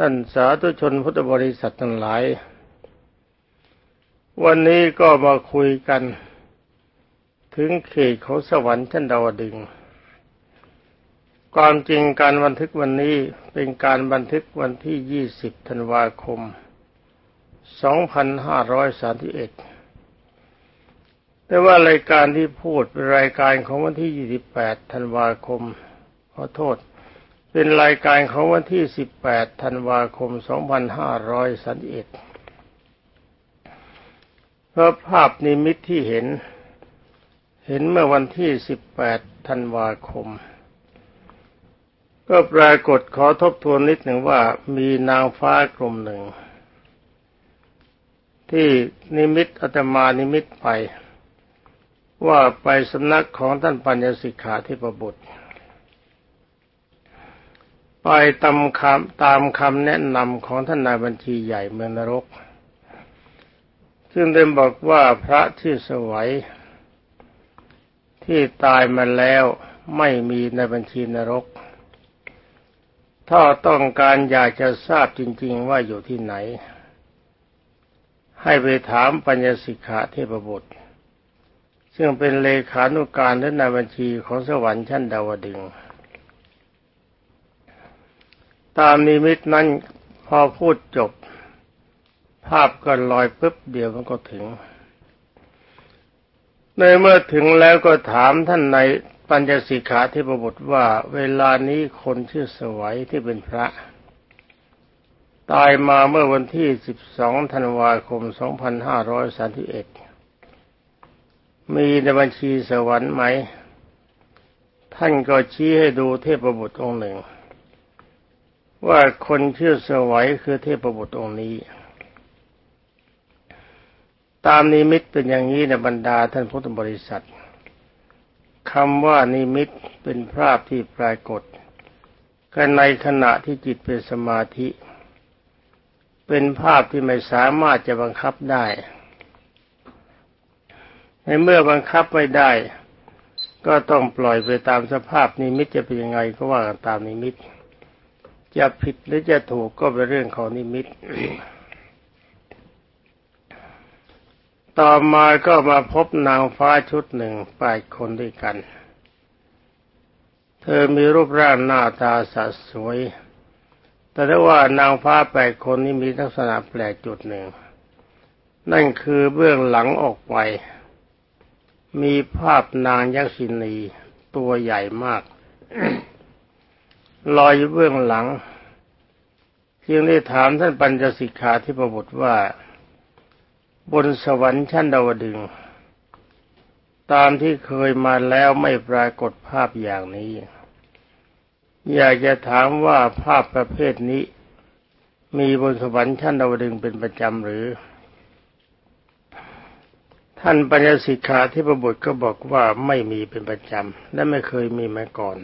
ท่านสาธุชนพุทธบริษัททั้งหลาย วันนี้ก็มาคุยกัน ถึงเขตของสวรรค์ชั้นดาวดึง ความจริงการบันทึกวันนี้เป็นการบันทึกวันที่ 20 ธันวาคม 2531 แต่ว่ารายการที่พูดเป็นรายการของวันที่ 28 ธันวาคม ขอโทษ เป็นรายการของวันที่ 18 ธันวาคม 2531เพราะภาพนิมิตที่เห็น เห็นเมื่อวันที่ 18 ธันวาคม ก็ปรากฏขอทบทวนนิดหนึ่งว่ามีนางฟ้ากลุ่มหนึ่ง ที่นิมิตอาตมานิมิตไป ว่าไปสำนักของท่านปัญญสิกขาี่ประบุตร ไปตามคำตามคำแนะนำของท่านนายบัญชีใหญ่เมืองนรก ซึ่งได้บอกว่าพระที่สวย ที่ตายมาแล้วไม่มีในบัญชีนรก ถ้าต้องการอยากจะทราบจริง ๆ ว่าอยู่ที่ไหน ให้ไปถามปัญญสิกขาเทพบุตร ซึ่งเป็นเลขานุการและนายบัญชีของสวรรค์ชั้นดาวดึง ตามนิมิตนั้นพอพูดจบ ภาพก็ลอยปุ๊บเดียวมันก็ถึง ในเมื่อถึงแล้วก็ถามท่านในปัญจสิกขาเทพบุตรว่า เวลานี้คนชื่อสวัยที่เป็นพระ ตายมาเมื่อวันที่ 12 ธันวาคม 2531 มีในบัญชีสวรรค์ไหม ท่านก็ชี้ให้ดูเทพบุตรองค์หนึ่ง ว่าคนชื่อสวัยคือเทพบุตรองค์นี้ ตามนิมิตเป็นอย่างนี้ในบรรดาท่านพุทธบริษัทคำว่านิมิตเป็นภาพที่ปรากฏกันในขณะที่จิตเป็นสมาธิ เป็นภาพที่ไม่สามารถจะบังคับได้ ในเมื่อบังคับไม่ได้ ก็ต้องปล่อยไปตามสภาพนิมิตจะเป็นยังไงก็ว่ากันตามนิมิต จะผิดหรือจะถูกก็เป็นเรื่องของนิมิต ต่อมาก็มาพบนางฟ้าชุดหนึ่งแปดคนด้วยกัน เธอมีรูปร่างหน้าตาสดสวย แต่ถ้าว่านางฟ้าแปดคนนี้มีลักษณะแปลกจุดหนึ่ง นั่นคือเบื้องหลังออกไป มีภาพนางยักษินีตัวใหญ่มาก ลอยอยู่เบื้องหลังจึงได้ถามท่านปัญจสิกขาที่ประบุว่า บนสวรรค์ชั้นดาวดึง ตามที่เคยมาแล้วไม่ปรากฏภาพอย่างนี้ อยากจะถามว่าภาพประเภทนี้ มีบนสวรรค์ชั้นดาวดึงเป็นประจำหรือ ท่านปัญญสิกขาที่ประบุก็บอกว่าไม่มีเป็นประจำและไม่เคยมีมาก่อน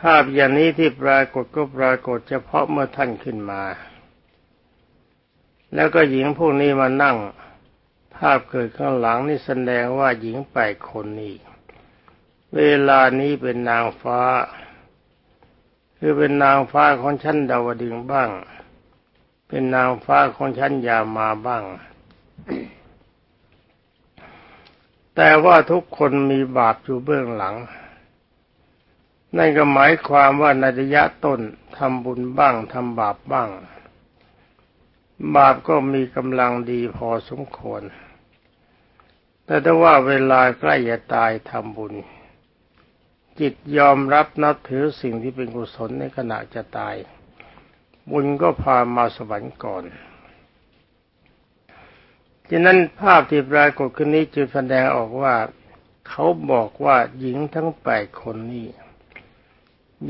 ภาพอย่างนี้ที่ปรากฏก็ปรากฏเฉพาะเมื่อท่านขึ้นมา แล้วก็หญิงพวกนี้มานั่ง ภาพเกิดข้างหลังนี่แสดงว่าหญิงแปดคนนี้เวลานี้เป็นนางฟ้า คือเป็นนางฟ้าของชั้นดาวดึงบ้าง เป็นนางฟ้าของชั้นยามาบ้าง แต่ว่าทุกคนมีบาปอยู่เบื้องหลัง นั่นก็หมายความว่าในระยะต้นทำบุญบ้างทำบาปบ้าง บาปก็มีกำลังดีพอสมควร แต่ถ้าว่าเวลาใกล้จะตายทำบุญ จิตยอมรับนับถือสิ่งที่เป็นกุศลในขณะจะตาย บุญก็พามาสวรรค์ก่อนฉะนั้นภาพที่ปรากฏขึ้นนี้จึงแสดงออกว่า เขาบอกว่าหญิงทั้งแปดคนนี้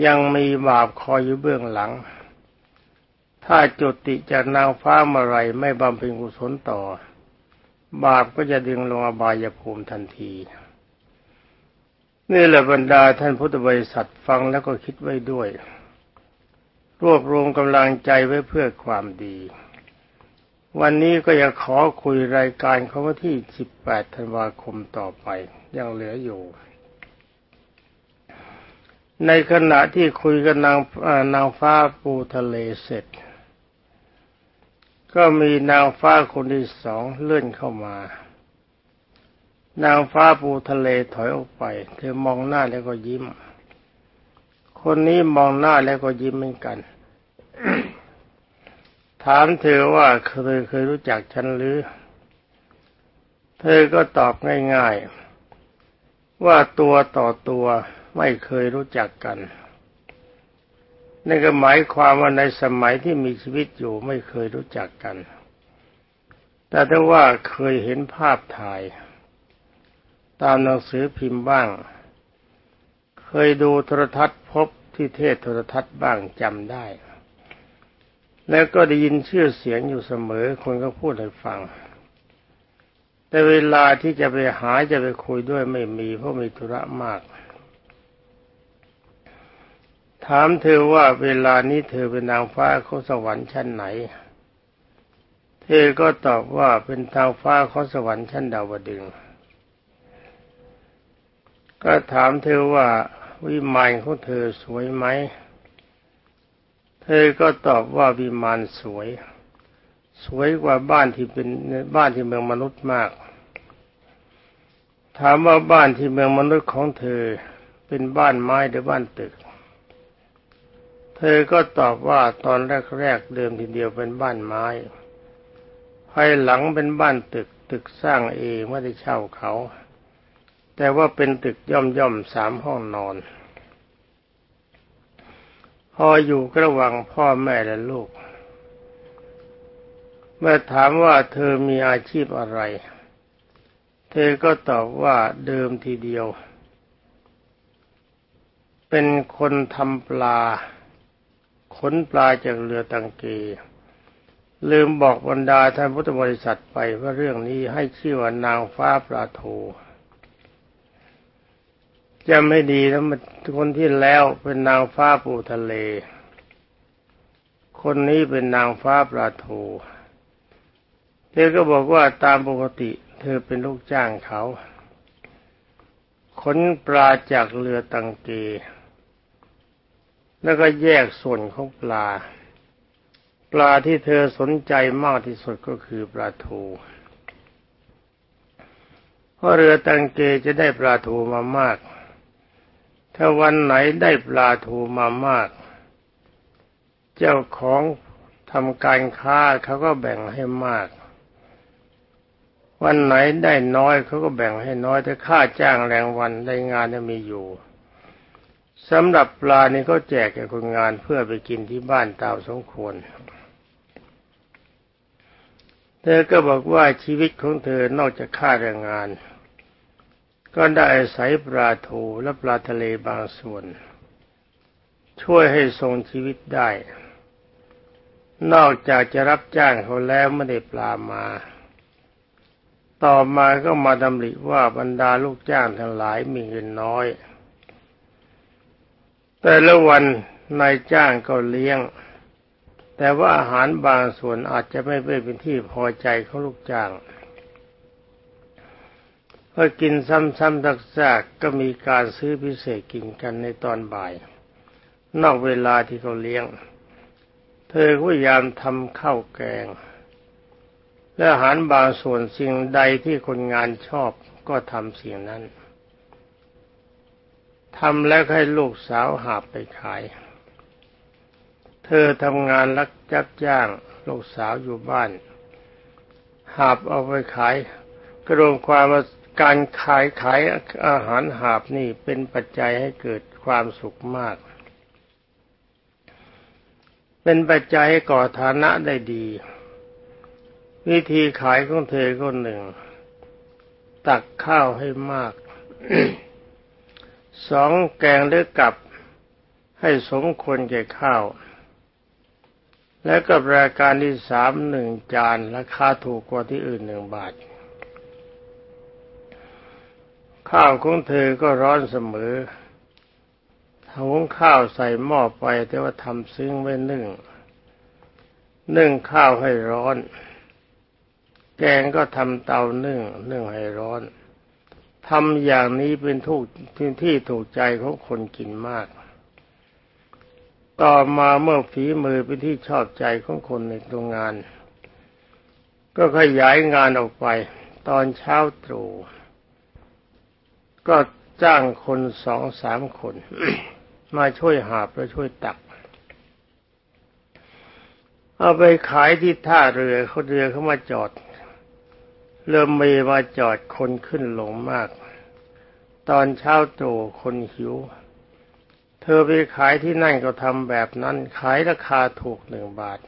ยังมีบาปคอยอยู่เบื้องหลัง ถ้าจุติจากนางฟ้าเมื่อไรไม่บำเพ็ญกุศลต่อ บาปก็จะดึงลงอบายภูมิทันที นี่แหละบรรดาท่านพุทธบริษัทฟังแล้วก็คิดไว้ด้วย รวบรวมกำลังใจไว้เพื่อความดี วันนี้ก็จะขอคุยรายการเขาวันที่ 18 ธันวาคมต่อไป ยังเหลืออยู่ ในขณะที่คุยกับนางนางฟ้าปูทะเลเสร็จ ก็มีนางฟ้าคนที่สองเลื่อนเข้ามา นางฟ้าปูทะเลถอยออกไป เธอมองหน้าแล้วก็ยิ้ม คนนี้มองหน้าแล้วก็ยิ้มเหมือนกัน ถามเธอว่าเคยเคยรู้จักฉันหรือ เธอก็ตอบง่าย ๆ ว่าตัวต่อตัว ไม่เคยรู้จักกันนั่นก็หมายความว่าในสมัยที่มีชีวิตอยู่ไม่เคยรู้จักกัน แต่ถ้าว่าเคยเห็นภาพถ่าย ตามหนังสือพิมพ์บ้าง เคยดูโทรทัศน์พบที่เทศโทรทัศน์บ้างจำได้ แล้วก็ได้ยินชื่อเสียงอยู่เสมอคนก็พูดให้ฟัง แต่เวลาที่จะไปหาจะไปคุยด้วยไม่มีเพราะมีธุระมาก ถามเธอว่าเวลานี้เธอเป็นนางฟ้าของสวรรค์ชั้นไหน เธอก็ตอบว่าเป็นทางฟ้าของสวรรค์ชั้นดาวดึงก็ถามเธอว่าวิมานของเธอสวยไหม เธอก็ตอบว่าวิมานสวย สวยกว่าบ้านที่เป็นบ้านที่เมืองมนุษย์มาก ถามว่าบ้านที่เมืองมนุษย์ของเธอเป็นบ้านไม้หรือบ้านตึก เธอก็ตอบว่าตอนแรกๆเดิมทีเดียวเป็นบ้านไม้ ภายหลังเป็นบ้านตึกตึกสร้างเองไม่ได้เช่าเขา แต่ว่าเป็นตึกย่อมย่อมสามห้องนอน พออยู่ระหว่างพ่อแม่และลูก เมื่อถามว่าเธอมีอาชีพอะไร เธอก็ตอบว่าเดิมทีเดียว เป็นคนทำปลา ขนปลาจากเรือตังเก ลืมบอกบรรดาท่านพุทธบริษัทไปว่าเรื่องนี้ให้ชื่อว่านางฟ้าปลาโทจำให้ดีนะมันคนที่แล้วเป็นนางฟ้าปูทะเล คนนี้เป็นนางฟ้าปลาโทเธอก็บอกว่าตามปกติ เธอเป็นลูกจ้างเขาขนปลาจากเรือตังเก แล้วก็แยกส่วนของปลา ปลาที่เธอสนใจมากที่สุดก็คือปลาทูเพราะเรือตังเกจะได้ปลาทูมามาก ถ้าวันไหนได้ปลาทูมามาก เจ้าของทำการค้าเขาก็แบ่งให้มาก วันไหนได้น้อยเขาก็แบ่งให้น้อยแต่ค่าจ้างแรงวันได้งานจะมีอยู่ สำหรับปลานี่เขาแจกแก่คนงานเพื่อไปกินที่บ้านตามสมควร เธอก็บอกว่าชีวิตของเธอนอกจากค่าแรงงาน ก็ได้อาศัยปลาทูและปลาทะเลบางส่วน ช่วยให้ทรงชีวิตได้ นอกจากจะรับจ้างเขาแล้วไม่ได้ปลามา ต่อมาก็มาดำริว่าบรรดาลูกจ้างทั้งหลายมีเงินน้อย แต่ละวันนายจ้างก็เลี้ยง แต่ว่าอาหารบางส่วนอาจจะไม่เป็นที่พอใจของลูกจ้างพอกินซ้ำๆซักๆก็มีการซื้อพิเศษกินกันในตอนบ่าย นอกเวลาที่เขาเลี้ยง เธอพยายามทำข้าวแกง และอาหารบางส่วนสิ่งใดที่คนงานชอบก็ทำสิ่งนั้น ทำแล้วให้ลูกสาวหาบไปขาย เธอทำงานรักจับจ้าง ลูกสาวอยู่บ้าน หาบเอาไปขายกระรวมความว่าการขายขายอาหารหาบนี่เป็นปัจจัยให้เกิดความสุขมาก เป็นปัจจัยให้ก่อฐานะได้ดี วิธีขายของเธอก็หนึ่ง ตักข้าวให้มาก สองแกงหรือกับให้สมควรแก่ข้าว และก็รายการที่สามหนึ่งจานราคาถูกกว่าที่อื่นหนึ่งบาท ข้าวของเธอก็ร้อนเสมอหุงข้าวใส่หม้อไปแต่ว่าทำซึ้งไว้นึ่ง นึ่งข้าวให้ร้อน แกงก็ทำเตานึ่งนึ่งให้ร้อน ทำอย่างนี้เป็นทุกที่ที่ถูกใจของคนกินมาก ต่อมาเมื่อฝีมือเป็นที่ชอบใจของคนในโรงงาน ก็ขยายงานออกไป ตอนเช้าตรู่ก็จ้างคนสองสามคน มาช่วยหาบและช่วยตัก เอาไปขายที่ท่าเรือเขาเรือเขามาจอด เรือมีมาจอดคนขึ้นลงมาก ตอนเช้าตรู่คนหิว เธอไปขายที่นั่นก็ทำแบบนั้นขายราคาถูกหนึ่งบาท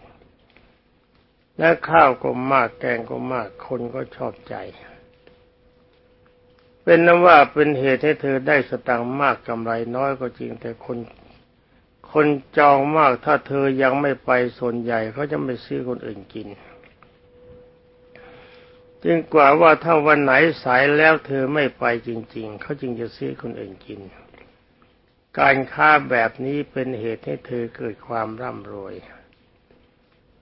และข้าวก็มากแกงก็มากคนก็ชอบใจ เป็นนั้นว่าเป็นเหตุให้เธอได้สตังค์มากกำไรน้อยก็จริงแต่คนคนจองมากถ้าเธอยังไม่ไปส่วนใหญ่เขาจะไม่ซื้อคนอื่นกิน จึงกว่าว่าถ้าวันไหนสายแล้วเธอไม่ไปจริง ๆ เขาจึงจะซื้อคนอื่นกิน การค้าแบบนี้เป็นเหตุให้เธอเกิดความร่ำรวย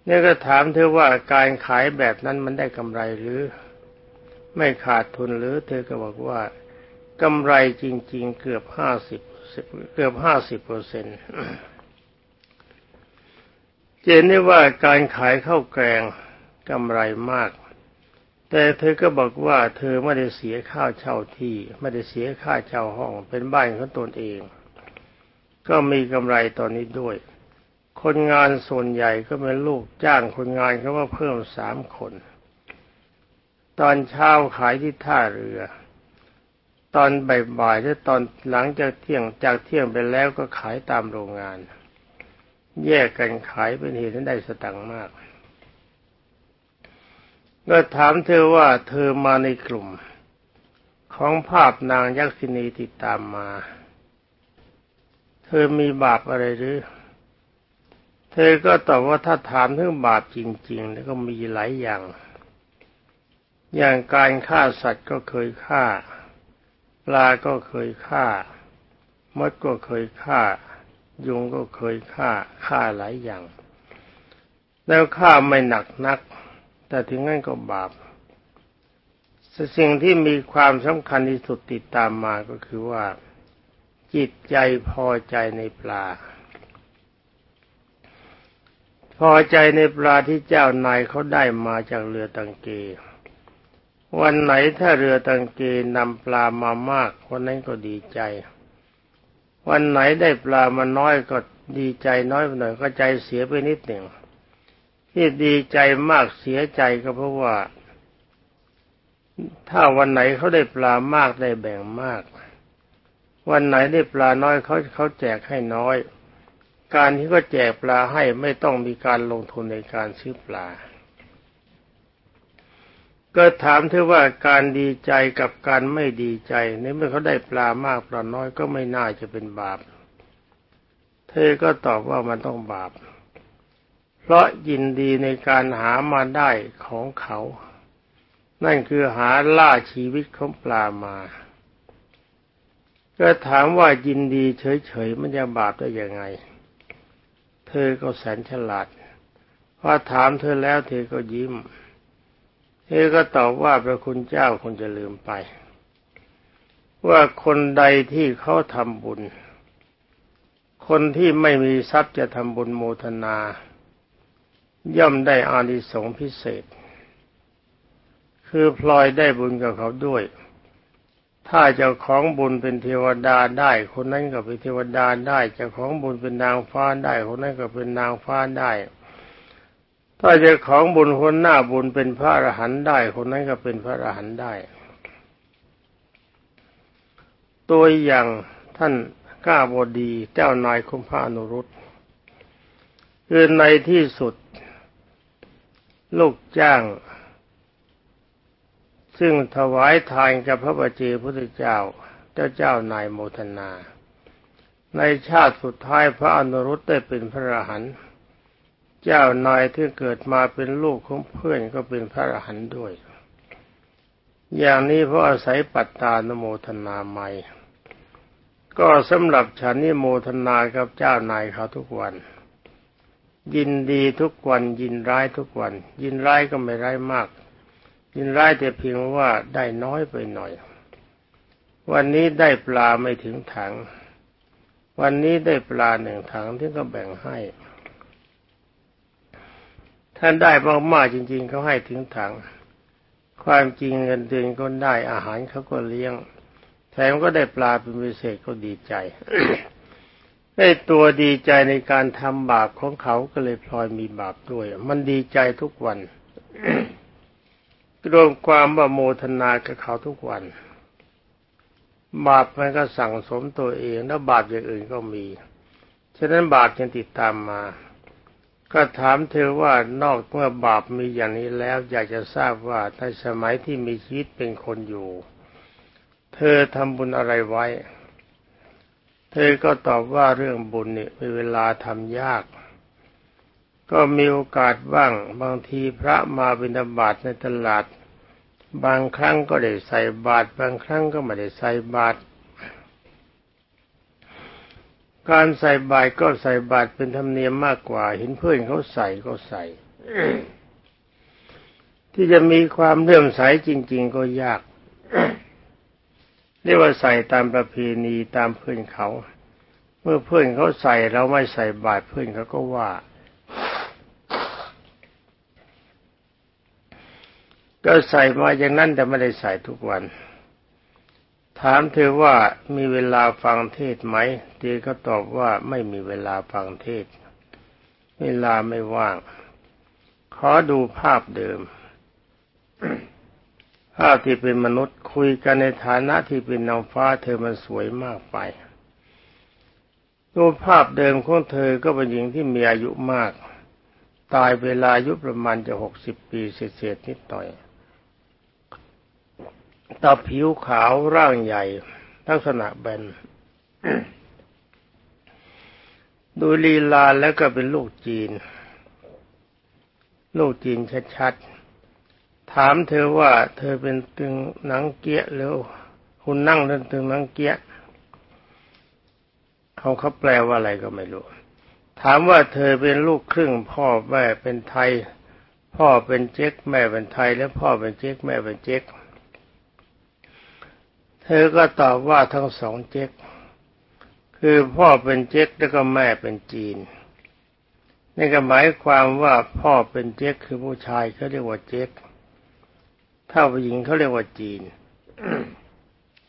เนี่ยก็ถามเธอว่าการขายแบบนั้นมันได้กำไรหรือ ไม่ขาดทุนหรือ เธอก็บอกว่ากำไรจริง ๆ เกือบห้าสิบเกือบห้าสิบเปอร์เซ็นต์เจนได้ว่าการขายข้าวแกงกำไรมาก แต่เธอก็บอกว่าเธอไม่ได้เสียค่าเช่าที่ ไม่ได้เสียค่าเช่าห้องเป็นบ้านของตนเอง ก็มีกำไรตอนนี้ด้วย คนงานส่วนใหญ่ก็เป็นลูกจ้างคนงานเขาว่าเพิ่มสามคน ตอนเช้าขายที่ท่าเรือ ตอนบ่ายๆและตอนหลังจากเที่ยงจากเที่ยงไปแล้วก็ขายตามโรงงาน แยกกันขายเป็นเหตุให้ได้สตังค์มาก ก็ถามเธอว่าเธอมาในกลุ่ม ของภาพนางยักษินีติดตามมา เธอมีบาปอะไรหรือ เธอก็ตอบว่าถ้าถามถึงบาปจริง ๆ แล้วก็มีหลายอย่าง อย่างการฆ่าสัตว์ก็เคยฆ่า ปลาก็เคยฆ่ามดก็เคยฆ่า ยุงก็เคยฆ่าฆ่าหลายอย่าง แล้วฆ่าไม่หนักนัก แต่ถึงงั้นก็บาปสิ่งที่มีความสำคัญที่สุดติดตามมาก็คือว่า จิตใจพอใจในปลา พอใจในปลาที่เจ้านายเขาได้มาจากเรือตังเก วันไหนถ้าเรือตังเกนำปลามามากวันนั้นก็ดีใจ วันไหนได้ปลามาน้อยก็ดีใจน้อยหน่อยก็ใจเสียไปนิดหนึ่ง ที่ดีใจมากเสียใจก็เพราะว่า ถ้าวันไหนเขาได้ปลามากได้แบ่งมาก วันไหนได้ปลาน้อยเขาเขาแจกให้น้อย การที่เขาแจกปลาให้ไม่ต้องมีการลงทุนในการซื้อปลา ก็ถามเธอว่าการดีใจกับการไม่ดีใจในเมื่อเขาได้ปลามากปลาน้อยก็ไม่น่าจะเป็นบาป เธอก็ตอบว่ามันต้องบาป เพราะยินดีในการหามาได้ของเขา นั่นคือหาล่าชีวิตของปลามา ก็ถามว่ายินดีเฉยๆมันจะบาปได้ยังไง เธอก็แสนฉลาดพอถามเธอแล้วเธอก็ยิ้ม เธอก็ตอบว่าพระคุณเจ้าคงจะลืมไป ว่าคนใดที่เขาทำบุญ คนที่ไม่มีทรัพย์จะทำบุญโมทนา ย่อมได้อานิสงส์พิเศษ คือพลอยได้บุญกับเขาด้วย ถ้าเจ้าของบุญเป็นเทวดาได้ คนนั้นก็เป็นเทวดาได้เจ้าของบุญเป็นนางฟ้าได้ คนนั้นก็เป็นนางฟ้าได้ ถ้าจะของบุญคนหน้าบุญเป็นพระอรหันต์ได้ คนนั้นก็เป็นพระอรหันต์ได้ ตัวอย่างท่านก้าบดีเจ้านายคุมพระอนุรุตคือในที่สุด ลูกจ้าง ซึ่งถวายทานกับพระบาเจพุทธเจ้า เจ้าเจ้านายโมทนา ในชาติสุดท้ายพระอนุรุตได้เป็นพระอรหันต์เจ้านายที่เกิดมาเป็นลูกของเพื่อนก็เป็นพระอรหันต์ด้วย อย่างนี้เพราะอาศัยปัตตานโมทนาใหม่ก็สำหรับฉันนี่โมทนากับเจ้านายเขาทุกวัน ยินดีทุกวัน ยินร้ายทุกวัน ยินร้ายก็ไม่ร้ายมาก ยินร้ายแต่เพียงว่าได้น้อยไปหน่อย วันนี้ได้ปลาไม่ถึงถัง วันนี้ได้ปลาหนึ่งถังที่ก็แบ่งให้ ท่านได้มากๆจริง ๆเขาให้ถึงถัง ความจริงเงินเดือนก็ได้อาหารเขาก็เลี้ยง แถมก็ได้ปลาเป็นพิเศษก็ดีใจ ได้ตัวดีใจในการทำบาปของเขาก็เลยพลอยมีบาปด้วย มันดีใจทุกวันรวมความว่าโมทนากับเขาทุกวัน บาปมันก็สั่งสมตัวเอง แล้วบาปอย่างอื่นก็มี ฉะนั้นบาปยังติดตามมา ก็ถามเธอว่านอกเมื่อบาปมีอย่างนี้แล้ว อยากจะทราบว่าในสมัยที่มีชีวิตเป็นคนอยู่ เธอทำบุญอะไรไว้ เธอก็ตอบว่าเรื่องบุญเนี่มีเวลาทำยาก ก็มีโอกาสบ้างบางทีพระมาบิณฑบาตในตลาด บางครั้งก็ได้ใส่บาตรบางครั้งก็ไม่ได้ใส่บาตรการใส่บาตรก็ใส่บาตรเป็นธรรมเนียมมากกว่า เห็นเพื่อนเขาใส่ก็ใส่ที่จะมีความเลื่อมใสจริง ๆ ก็ยาก เรียกว่าใส่ตามประเพณีตามเพื่อนเขา เมื่อเพื่อนเขาใส่เราไม่ใส่บาตรเพื่อนเขาก็ว่า ก็ใส่มาอย่างนั้นแต่ไม่ได้ใส่ทุกวัน ถามเธอว่ามีเวลาฟังเทศไหมเตีก็ตอบว่าไม่มีเวลาฟังเทศ เวลาไม่ว่าง ขอดูภาพเดิมาพที่เป็นมนุษย์คุยกันในฐานะที่เป็นนางฟ้าเธอมันสวยมากไปดูภาพเดิมของเธอก็เป็นหญิงที่มีอายุมาก ตายเวลาอายุประมาณจะหกสิบปีเศษนิดหน่อยตาผิวขาวร่างใหญ่ ลักษณะแบนดูลีลาแล้วก็เป็นลูกจีน ลูกจีนชัดๆ ถามเธอว่าเธอเป็นตึงหนังเกี้ยแล้วคุณนั่งเรื่องตึงหนังเกี้ยเขาเขาแปลว่าอะไรก็ไม่รู้ ถามว่าเธอเป็นลูกครึ่ง พ่อแม่เป็นไทย พ่อเป็นเจ๊กแม่เป็นไทย และพ่อเป็นเจ๊กแม่เป็นเจ๊กเธอก็ตอบว่าทั้งสองเจ๊กคือพ่อเป็นเจ๊กแล้วก็แม่เป็นจีนนี่ก็หมายความว่าพ่อเป็นเจ๊กคือผู้ชายเขาเรียกว่าเจ๊ก ถ้าผู้หญิงเขาเรียกว่าจีน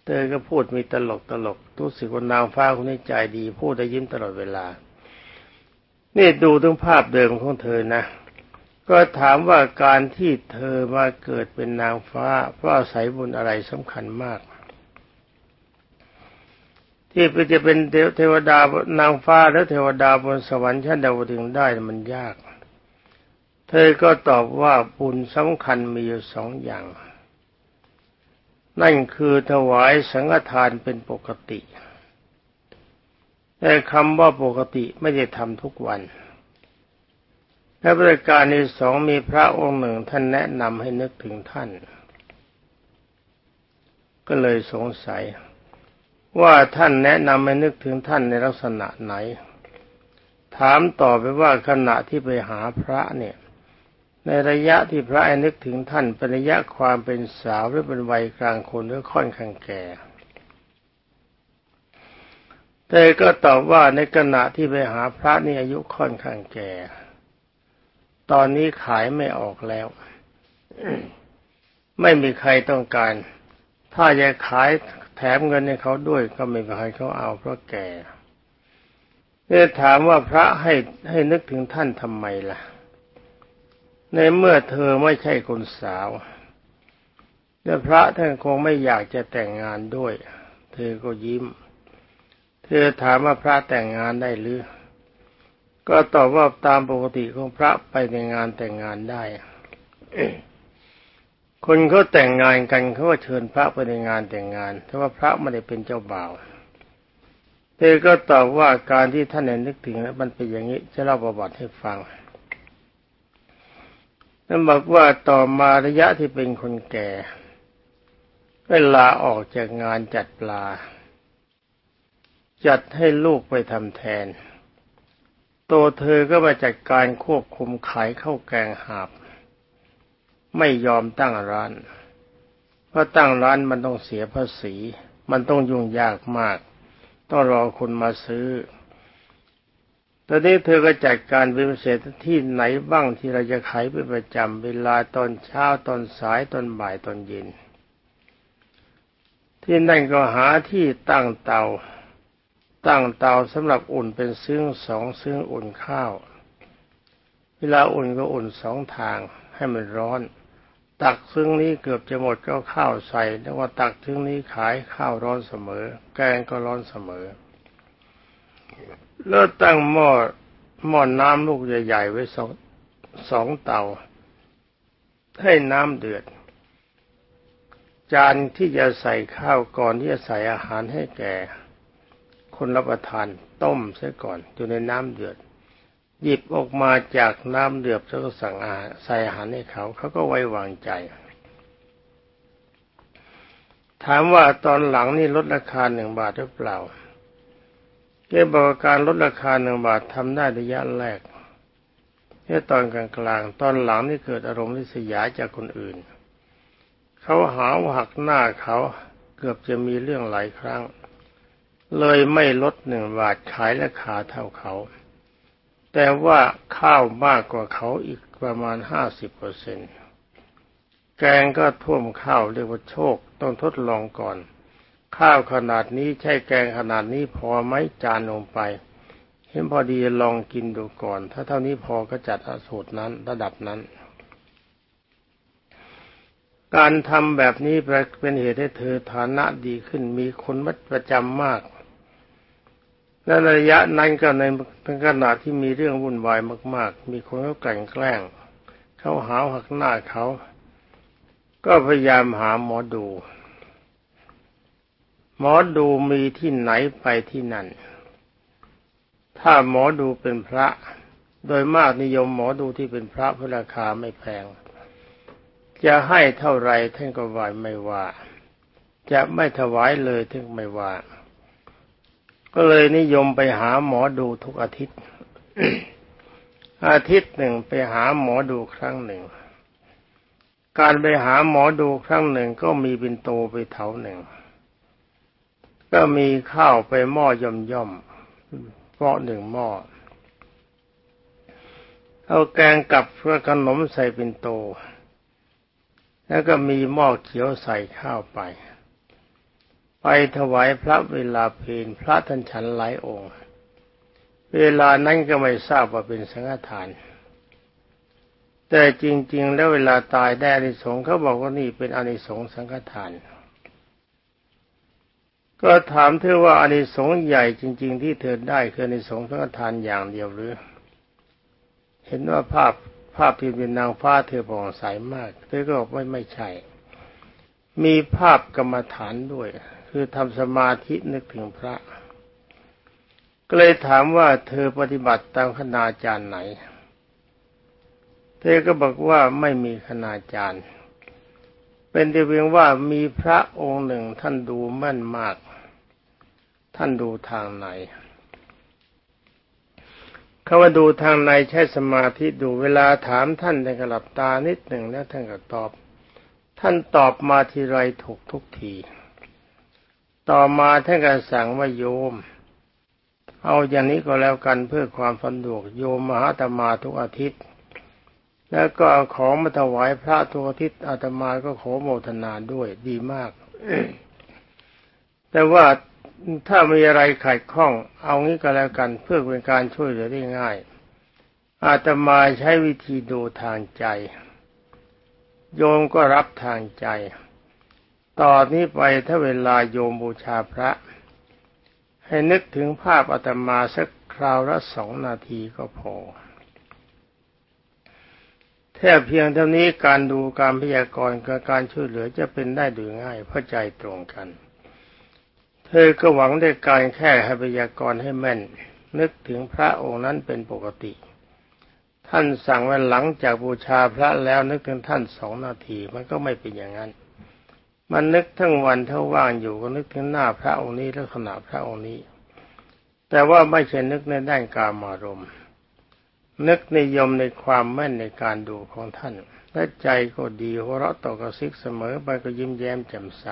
เธอก็พูดมีตลกตลกรู้สึกว่านางฟ้าคนนี้ใจดีพูดได้ยิ้มตลอดเวลา นี่ดูถึงภาพเดิมของเธอนะ ก็ถามว่าการที่เธอมาเกิดเป็นนางฟ้า เพราะอาศัยบุญอะไรสำคัญมาก ที่จะเป็นเทวดานางฟ้าและเทวดาบนสวรรค์ชั้นดาวดึงได้มันยาก เธอก็ตอบว่าบุญสำคัญมีอยู่สองอย่าง นั่นคือถวายสังฆทานเป็นปกติ แต่คำว่าปกติไม่ได้ทำทุกวัน และบริการที่สองมีพระองค์หนึ่งท่านแนะนำให้นึกถึงท่าน ก็เลยสงสัย ว่าท่านแนะนำให้นึกถึงท่านในลักษณะไหน ถามต่อไปว่าขณะที่ไปหาพระเนี่ย ในระยะที่พระอนึกถึงท่านเป็นระยะความเป็นสาวหรือเป็นวัยกลางคนหรือค่อนข้างแก่เธอก็ตอบว่าในขณะที่ไปหาพระนี่อายุค่อนข้างแก่ ตอนนี้ขายไม่ออกแล้ว ไม่มีใครต้องการ ถ้าจะขายแถมเงินให้เขาด้วยก็ไม่มีใครเขาเอาเพราะแก่เนี่ยถามว่าพระให้ให้นึกถึงท่านทำไมล่ะ ในเมื่อเธอไม่ใช่คนสาวและพระท่านคงไม่อยากจะแต่งงานด้วย เธอก็ยิ้ม เธอถามว่าพระแต่งงานได้หรือ ก็ตอบว่าตามปกติของพระไปในงานแต่งงานได้ คนเขาแต่งงานกันเขาก็เชิญพระไปในงานแต่งงานแต่ว่าพระไม่ได้เป็นเจ้าบ่าว เธอก็ตอบว่าการที่ท่านเนึกถึงมันเป็นอย่างนี้จะเล่าประวัติให้ฟัง นั่นบอกว่าต่อมาระยะที่เป็นคนแก่เวลาออกจากงานจัดปลา จัดให้ลูกไปทำแทน ตัวเธอก็มาจัดการควบคุมขายข้าวแกงหาบ ไม่ยอมตั้งร้าน เพราะตั้งร้านมันต้องเสียภาษี มันต้องยุ่งยากมาก ต้องรอคนมาซื้อ ตอนนี้เธอก็จัดการเป็นพิเศษที่ไหนบ้างที่เราจะขายเป็นประจำเวลาตอนเช้าตอนสายตอนบ่ายตอนเย็น ที่นั่นก็หาที่ตั้งเตา ตั้งเตาสำหรับอุ่นเป็นซึ่งสองซึ่งอุ่นข้าว เวลาอุ่นก็อุ่นสองทางให้มันร้อน ตักซึ่งนี้เกือบจะหมดก็ข้าวใส่แล้วว่าตักซึ่งนี้ขายข้าวร้อนเสมอ แกงก็ร้อนเสมอ แล้วตั้งหม้อหม้อน้ำลูกใหญ่ๆไว้สองสองเตา ให้น้ำเดือด จานที่จะใส่ข้าวก่อนที่จะใส่อาหารให้แก่ คนรับประทานต้มเสียก่อนอยู่ในน้ำเดือด หยิบออกมาจากน้ำเดือดแล้วก็สั่งอาหารใส่อาหารให้เขาเขาก็ไว้วางใจ ถามว่าตอนหลังนี่ลดราคาหนึ่งบาทหรือเปล่า แกบอกการลดราคาหนึ่งบาททำได้ระยะแรกแค่ตอนกลางๆ ตอนหลังนี่เกิดอารมณ์ริษยาจากคนอื่น เขาหาวหักหน้าเขาเกือบจะมีเรื่องหลายครั้ง เลยไม่ลดหนึ่งบาทขายราคาเท่าเขา แต่ว่าข้าวมากกว่าเขาอีกประมาณห้าสิบเปอร์เซ็นต์แกงก็ท่วมข้าวเรียกว่าโชคต้องทดลองก่อน ข้าวขนาดนี้ใช่แกงขนาดนี้พอไหมจานลงไปเห็นพอดีลองกินดูก่อน ถ้าเท่านี้พอก็จัดอสูตรนั้นระดับนั้น การทำแบบนี้เป็นเหตุให้เธอฐานะดีขึ้นมีคนมัดประจำมากและระยะนั้นก็ในเป็นขณะที่มีเรื่องวุ่นวายมาก ๆ มีคนเขาแกล้งแกล้งเขาหาหักหน้าเขา ก็พยายามหาหมอดู หมอดูมีที่ไหนไปที่นั่น ถ้าหมอดูเป็นพระ โดยมากนิยมหมอดูที่เป็นพระเพราะราคาไม่แพง จะให้เท่าไรท่านก็ว่าไม่ว่า จะไม่ถวายเลยท่านไม่ว่า ก็เลยนิยมไปหาหมอดูทุกอาทิตย์ อาทิตย์หนึ่งไปหาหมอดูครั้งหนึ่ง การไปหาหมอดูครั้งหนึ่งก็มีบินโตไปเถาหนึ่ง ก็มีข้าวไปหม้อย่อมย่อมเพราะหนึ่งหม้อเอาแกงกับเพื่อขนมใส่เป็นโต แล้วก็มีหม้อเขียวใส่ข้าวไป ไปถวายพระเวลาเพลนพระท่านฉันหลายองค์ เวลานั้นก็ไม่ทราบว่าเป็นสังฆทาน แต่จริง ๆ แล้วเวลาตายได้อานิสงส์เขาบอกว่านี่เป็นอานิสงส์สังฆทาน ก็ถามเธอว่าอานิสงส์ใหญ่จริง ๆ ที่เธอได้คืออานิสงส์สังทานอย่างเดียวหรือ เห็นว่าภาพภาพที่เป็นนางฟ้าเธอผ่องใสมาก เธอก็บอกว่าไม่ใช่ มีภาพกรรมฐานด้วย คือทำสมาธินึกถึงพระ ก็เลยถามว่าเธอปฏิบัติตามคณาจารย์ไหน เธอก็บอกว่าไม่มีคณาจารย์ เป็นแต่เพียงว่ามีพระองค์หนึ่งท่านดูแม่นมาก ท่านดูทางไหนคำว่าดูทางในใช้สมาธิดูเวลาถามท่านท่านก็หลับตานิดหนึ่งแล้วท่านก็ตอบ ท่านตอบมาทีไรถูกทุกที ต่อมาท่านก็สั่งว่าโยม เอาอย่างนี้ก็แล้วกันเพื่อความสะดวกโยมมหาตมาทุกอาทิตย์ แล้วก็เอาของมาถวายพระทุกอาทิตย์อาตมาก็ขอโมทนาด้วยดีมาก แต่ว่า ถ้ามีอะไรขัดข้อง เอางี้ก็แล้วกันเพื่อเป็นการช่วยเหลือได้ง่าย อาตมาใช้วิธีดูทางใจ โยมก็รับทางใจ ต่อนนี้ไปถ้าเวลาโยมบูชาพระ ให้นึกถึงภาพอาตมาสักคราวละสองนาทีก็พอแค่เพียงเท่านี้การดูการพยากรณ์กับการช่วยเหลือจะเป็นได้โดยง่ายเพราะใจตรงกัน เธอก็หวังได้การแค่ให้พยากรณ์ให้แม่น นึกถึงพระองค์นั้นเป็นปกติ ท่านสั่งว่าหลังจากบูชาพระแล้วนึกถึงท่านสองนาทีมันก็ไม่เป็นอย่างนั้น มันนึกทั้งวันทั้งว่างอยู่ก็นึกถึงหน้าพระองค์นี้ลักษณะพระองค์นี้ แต่ว่าไม่ใช่นึกในด้านกามารมณ์นึกนิยมในความแม่นในการดูของท่านและใจก็ดีหัวเราะต่อกระซิกเสมอไปก็ยิ้มแย้มแจ่มใส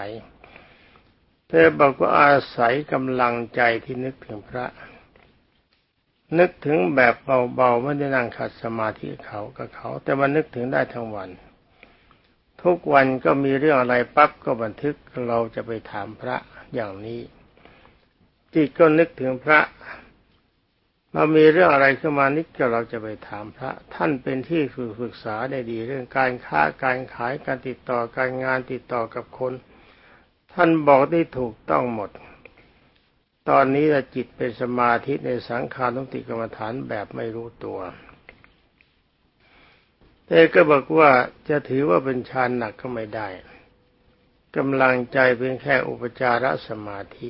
เธอบอกว่าอาศัยกำลังใจที่นึกถึงพระ นึกถึงแบบเบาๆไม่ได้นั่งขัดสมาธิเขากับเขา แต่มันนึกถึงได้ทั้งวัน ทุกวันก็มีเรื่องอะไรปั๊บก็บันทึกเราจะไปถามพระอย่างนี้จิตก็นึกถึงพระเมามีเรื่องอะไรขึ้นมานิดก็เราจะไปถามพระ ท่านเป็นที่ฝึกศึกษาได้ดีเรื่องการค้าการขายการติดต่อการงานติดต่อกับคน ท่านบอกได้ถูกต้องหมด ตอนนี้จิตเป็นสมาธิในสังขารทุติกรรมฐานแบบไม่รู้ตัวแต่ก็บอกว่าจะถือว่าเป็นฌานหนักก็ไม่ได้กำลังใจเป็นแค่อุปจารสมาธิ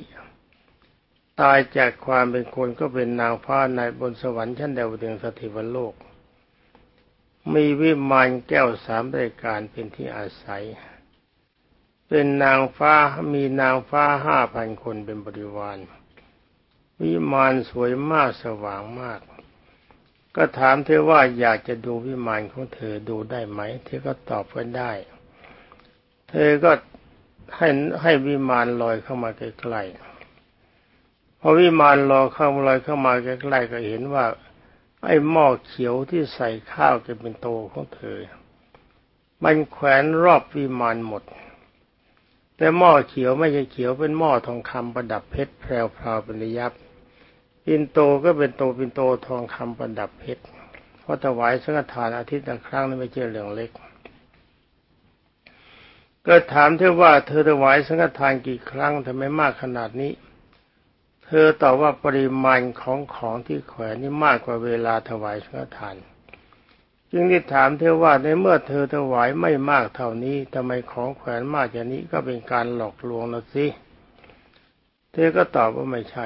ตายจากความเป็นคนก็เป็นนางฟ้าในบนสวรรค์ชั้นดาวดึงสถิวโลก มีวิมานแก้วสามรายการเป็นที่อาศัย เป็นนางฟ้ามีนางฟ้าห้าพันคนเป็นบริวาร วิมานสวยมากสว่างมาก ก็ถามเธอว่าอยากจะดูวิมานของเธอดูได้ไหม เธอก็ตอบว่าได้ เธอก็ให้ให้วิมานลอยเข้ามาใกล้ๆพอวิมานรอเข้าลอยเข้ามาใกล้ๆก็เห็นว่า ไอ้หม้อเขียวที่ใส่ข้าวจะเป็นโตของเธอ มันแขวนรอบวิมานหมด แต่หม้อเขียวไม่ใช่เขียวเป็นหม้อทองคำประดับเพชรแพรวพราวเป็นยับปินโตก็เป็นโตปินโตทองคำประดับเพชรเพราะถวายสังฆทานอาทิตย์ละครั้งนี่ไม่ใช่เรื่องเล็ก ก็ถามเธอว่าเธอถวายสังฆทานกี่ครั้งทำไมมากขนาดนี้ เธอตอบว่าปริมาณของของที่แขวนนี่มากกว่าเวลาถวายสังฆทาน จึงได้ถามเธอว่าในเมื่อเธอถวายไม่มากเท่านี้ทำไมของแขวนมากอย่างนี้ก็เป็นการหลอกลวงนะสิ เธอก็ตอบว่าไม่ใช่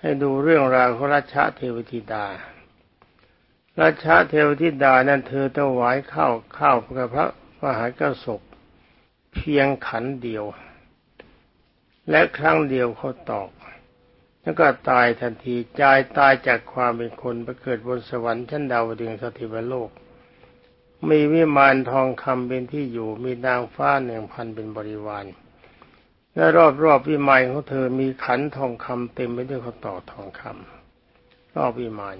ให้ดูเรื่องราวของราชาเทวธิดา ราชาเทวธิดานั้นเธอถวายข้าวข้าวกับพระมหากระสบเพียงขันเดียว และครั้งเดียวเขาตอก แล้วก็ตายทันทีจายตายจากความเป็นคนไปเกิดบนสวรรค์ชั้นดาวดึงสถิวโลก มีวิมานทองคำเป็นที่อยู่มีนางฟ้าหนึ่งพันเป็นบริวาร และรอบๆวิมานของเธอมีขันทองคำเต็มไปด้วยข้าวต่อทองคำรอบวิมาน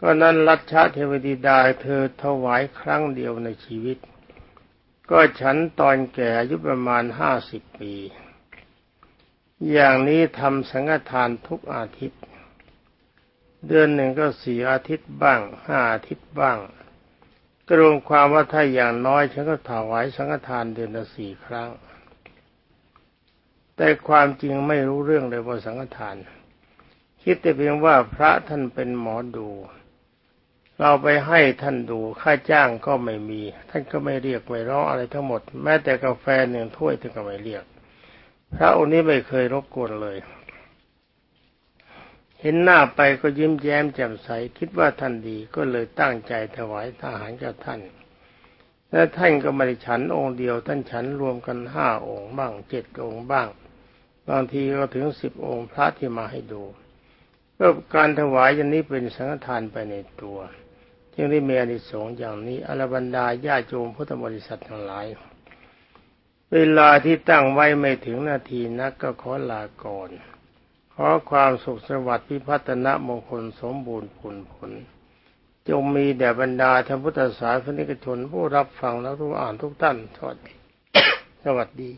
ก็นั้นรัชชะเทวดีดาเธอถวายครั้งเดียวในชีวิต ก็ฉันตอนแก่อายุประมาณห้าสิบปี อย่างนี้ทำสังฆทานทุกอาทิตย์ เดือนหนึ่งก็สี่อาทิตย์บ้างห้าอาทิตย์บ้างกรวมความว่าถ้าอย่างน้อยฉันก็ถวายสังฆทานเดือนละสี่ครั้ง แต่ความจริงไม่รู้เรื่องเลยว่าสังฆทาน คิดแต่เพียงว่าพระท่านเป็นหมอดู เราไปให้ท่านดูค่าจ้างก็ไม่มี ท่านก็ไม่เรียกไม่ร้องอะไรทั้งหมด แม้แต่กาแฟหนึ่งถ้วยท่านก็ไม่เรียก พระองค์นี้ไม่เคยรบกวนเลย เห็นหน้าไปก็ยิ้มแย้มแจ่มใสคิดว่าท่านดีก็เลยตั้งใจถวายทหารกับท่าน และท่านก็ไม่ได้ฉันองค์เดียว ท่านฉันรวมกันห้าองค์บ้างเจ็ดองค์บ้าง บางทีก็ถึงสิบองค์พระที่มาให้ดูก็การถวายอย่างนี้เป็นสังฆทานไปในตัว จึงได้มีอานิสงส์อย่างนี้อรบรรดาญาโยมพุทธบริษัททั้งหลาย เวลาที่ตั้งไว้ไม่ถึงนาทีนักก็ขอลาก่อนขอความสุขสวัสดิ์พิพัฒนมงคลสมบูรณ์ผลผล จงมีแด่บรรดาธรรมพุทธศาสนิกชนผู้รับฟังและผู้อ่านทุกท่านสวัสดีสวัสดี